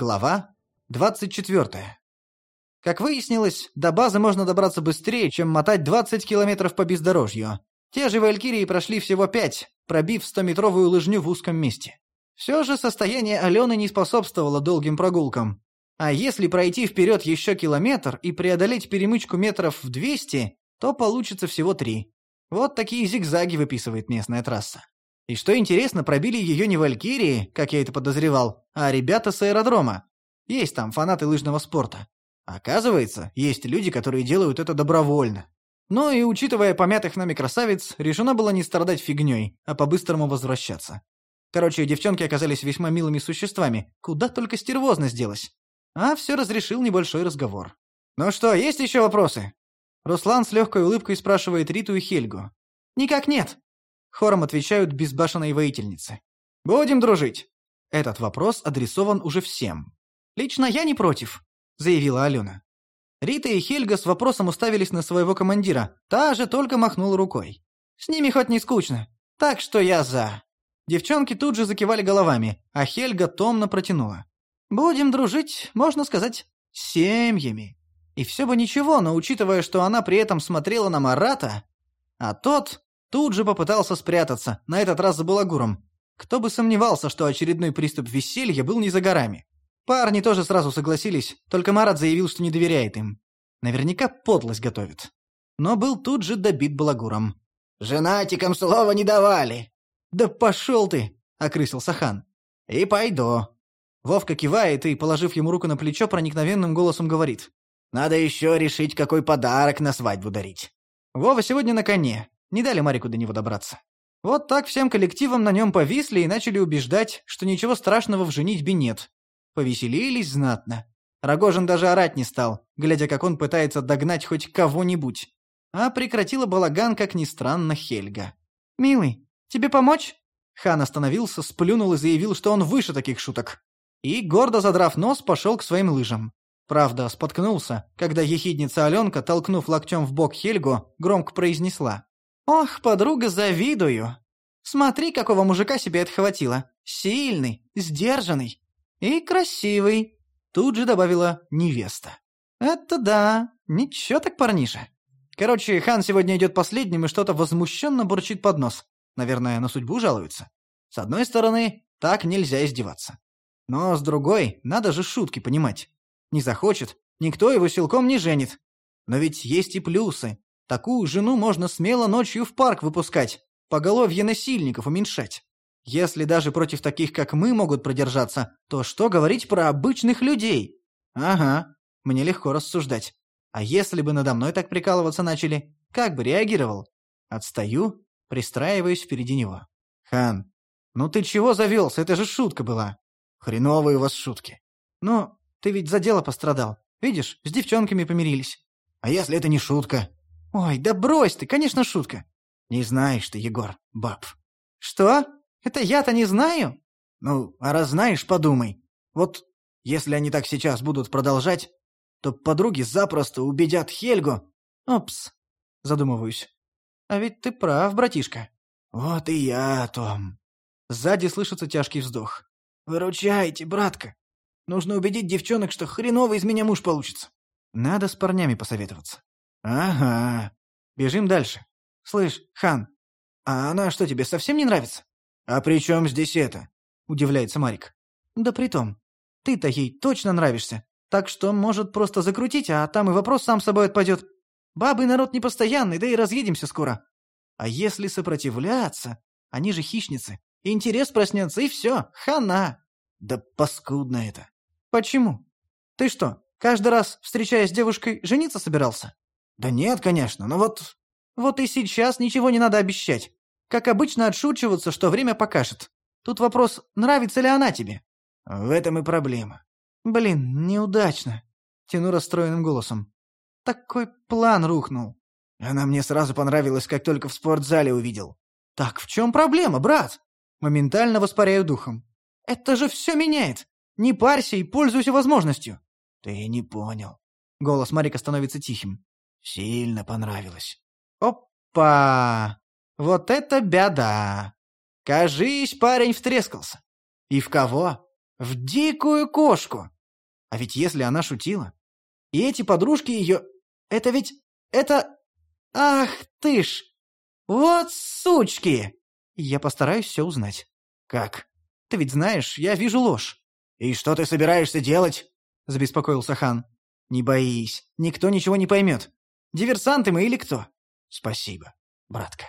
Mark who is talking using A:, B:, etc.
A: Глава 24. Как выяснилось, до базы можно добраться быстрее, чем мотать 20 километров по бездорожью. Те же валькирии прошли всего 5, пробив 100-метровую лыжню в узком месте. Все же состояние Алены не способствовало долгим прогулкам. А если пройти вперед еще километр и преодолеть перемычку метров в 200, то получится всего 3. Вот такие зигзаги выписывает местная трасса. И что интересно, пробили ее не валькирии, как я это подозревал, а ребята с аэродрома. Есть там фанаты лыжного спорта. Оказывается, есть люди, которые делают это добровольно. Ну и, учитывая помятых нами красавиц, решено было не страдать фигней, а по-быстрому возвращаться. Короче, девчонки оказались весьма милыми существами, куда только стервозность делась. А все разрешил небольшой разговор. «Ну что, есть еще вопросы?» Руслан с легкой улыбкой спрашивает Риту и Хельгу. «Никак нет», — хором отвечают безбашенные воительницы. «Будем дружить». Этот вопрос адресован уже всем. «Лично я не против», — заявила Алена. Рита и Хельга с вопросом уставились на своего командира. Та же только махнула рукой. «С ними хоть не скучно. Так что я за». Девчонки тут же закивали головами, а Хельга томно протянула. «Будем дружить, можно сказать, семьями». И все бы ничего, но учитывая, что она при этом смотрела на Марата, а тот тут же попытался спрятаться, на этот раз за балагуром. Кто бы сомневался, что очередной приступ веселья был не за горами. Парни тоже сразу согласились, только Марат заявил, что не доверяет им. Наверняка подлость готовит. Но был тут же добит балагуром.
B: «Женатикам слова не давали!»
A: «Да пошел ты!» — окрысился хан.
B: «И пойду».
A: Вовка кивает и, положив ему руку на плечо, проникновенным голосом говорит.
B: «Надо еще решить, какой подарок на свадьбу дарить».
A: Вова сегодня на коне. Не дали Марику до него добраться. Вот так всем коллективом на нем повисли и начали убеждать, что ничего страшного в женитьбе нет. Повеселились знатно. Рогожин даже орать не стал, глядя, как он пытается догнать хоть кого-нибудь. А прекратила балаган, как ни странно, Хельга. «Милый, тебе помочь?» Хан остановился, сплюнул и заявил, что он выше таких шуток. И, гордо задрав нос, пошел к своим лыжам. Правда, споткнулся, когда ехидница Аленка, толкнув локтем в бок Хельгу, громко произнесла. «Ох, подруга, завидую! Смотри, какого мужика себе отхватила. Сильный, сдержанный и красивый!» Тут же добавила невеста. «Это да, ничего так парниша». Короче, хан сегодня идет последним и что-то возмущенно бурчит под нос. Наверное, на судьбу жалуется. С одной стороны, так нельзя издеваться. Но с другой, надо же шутки понимать. Не захочет, никто его силком не женит. Но ведь есть и плюсы. Такую жену можно смело ночью в парк выпускать, поголовье насильников уменьшать. Если даже против таких, как мы, могут продержаться, то что говорить про обычных людей? Ага, мне легко рассуждать. А если бы надо мной так прикалываться начали, как бы реагировал? Отстаю, пристраиваюсь впереди него. Хан, ну ты чего завелся? Это же шутка была. Хреновые у вас шутки. Ну, ты ведь за дело пострадал. Видишь, с девчонками помирились. А если это не шутка? Ой, да брось ты, конечно, шутка. Не знаешь ты, Егор, баб. Что? Это я-то не знаю? Ну, а раз знаешь, подумай. Вот если они так сейчас будут продолжать, то подруги запросто убедят Хельгу. Опс, задумываюсь. А ведь ты прав, братишка. Вот и я о том. Сзади слышится тяжкий вздох. Выручайте, братка. Нужно убедить девчонок, что хреново из меня муж получится. Надо с парнями посоветоваться. Ага. Бежим дальше. Слышь, Хан, а она что, тебе совсем не нравится? «А при чем здесь это?» – удивляется Марик. «Да притом, ты-то ей точно нравишься, так что, может, просто закрутить, а там и вопрос сам собой отпадет. Бабы народ непостоянный, да и разъедемся скоро. А если сопротивляться, они же хищницы, интерес проснется, и все, хана!» «Да паскудно это!» «Почему? Ты что, каждый раз, встречаясь с девушкой, жениться собирался?» «Да нет, конечно, но вот...» «Вот и сейчас ничего не надо обещать. Как обычно отшучиваться, что время покажет. Тут вопрос, нравится ли она тебе. В этом и проблема. Блин, неудачно. Тяну расстроенным голосом. Такой план рухнул. Она мне сразу понравилась, как только в спортзале увидел. Так в чем проблема, брат? Моментально воспаряю духом. Это же все меняет. Не парься и пользуйся возможностью. Ты не понял. Голос Марика становится тихим. Сильно понравилось. Опа! Вот это беда! Кажись, парень втрескался. И в кого? В дикую кошку! А ведь если она шутила... И эти подружки ее... Это ведь... Это... Ах ты ж! Вот сучки! Я постараюсь все узнать.
B: Как?
A: Ты ведь знаешь, я вижу ложь.
B: И что ты собираешься делать?
A: Забеспокоился хан. Не боись, никто ничего не поймет. Диверсанты мы или кто?
B: Спасибо, братка.